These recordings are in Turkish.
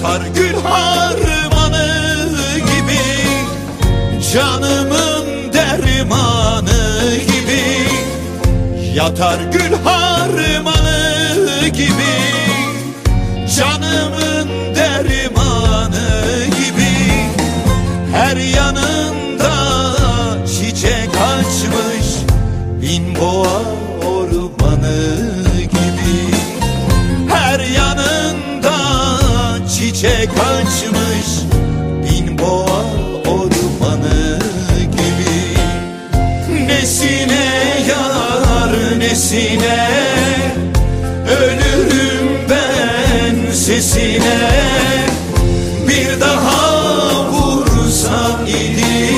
Yatar gül harmanı gibi Canımın dermanı gibi. Yatar gül harmanı gibi Canımın dermanı gibi. Her yanında çiçek açmış Bin boğa ormanı gibi. Nesine yar nesine Ölürüm ben sesine. Bir daha vursa idi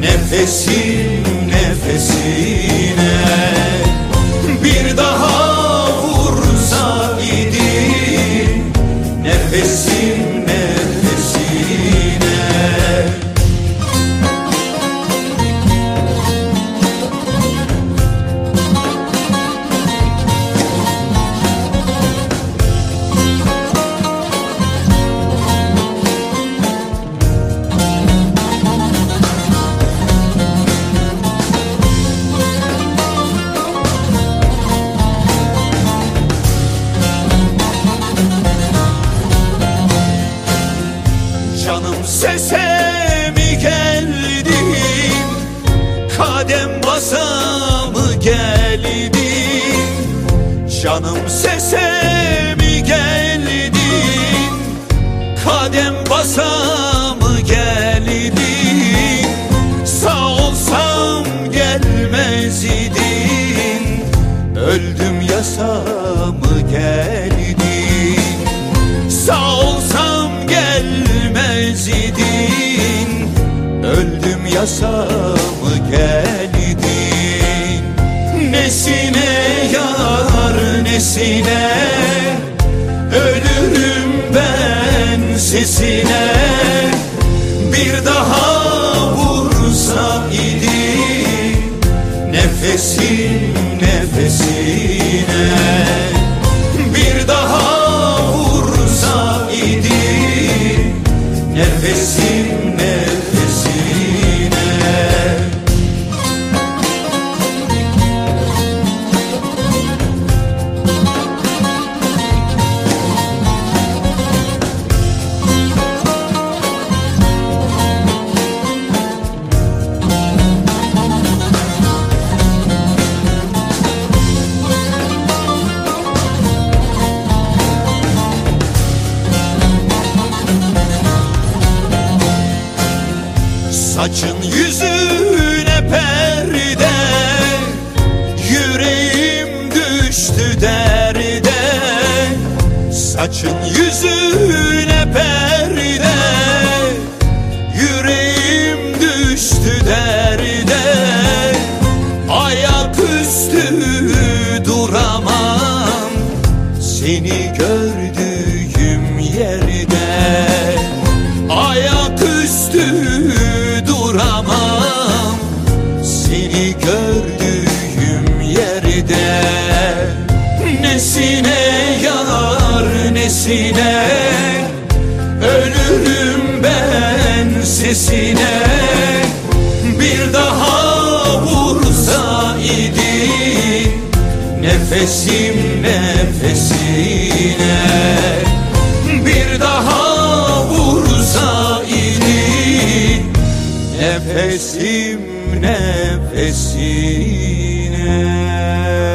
Nefesim nefesine Sese mi geldin Kadem basa mı geldin Canım sese mi geldin Kadem basa mı geldin Sağ olsam gelmez idin Öldüm yasa Öldüm yasa mı geldin Nesine yar nesine? Ölürüm ben sesine. Bir daha vursa idi Nefesim nefesine. Bir daha vursa idi Nefesim nefesine Saçın yüzüne perde Yüreğim düştü derde. Saçın yüzüne perde yerde Nesine yar nesine? Ölürüm ben sesine. Bir daha vursa idi Nefesim nefesine. Bir daha vursa idi Nefesim nefesine again.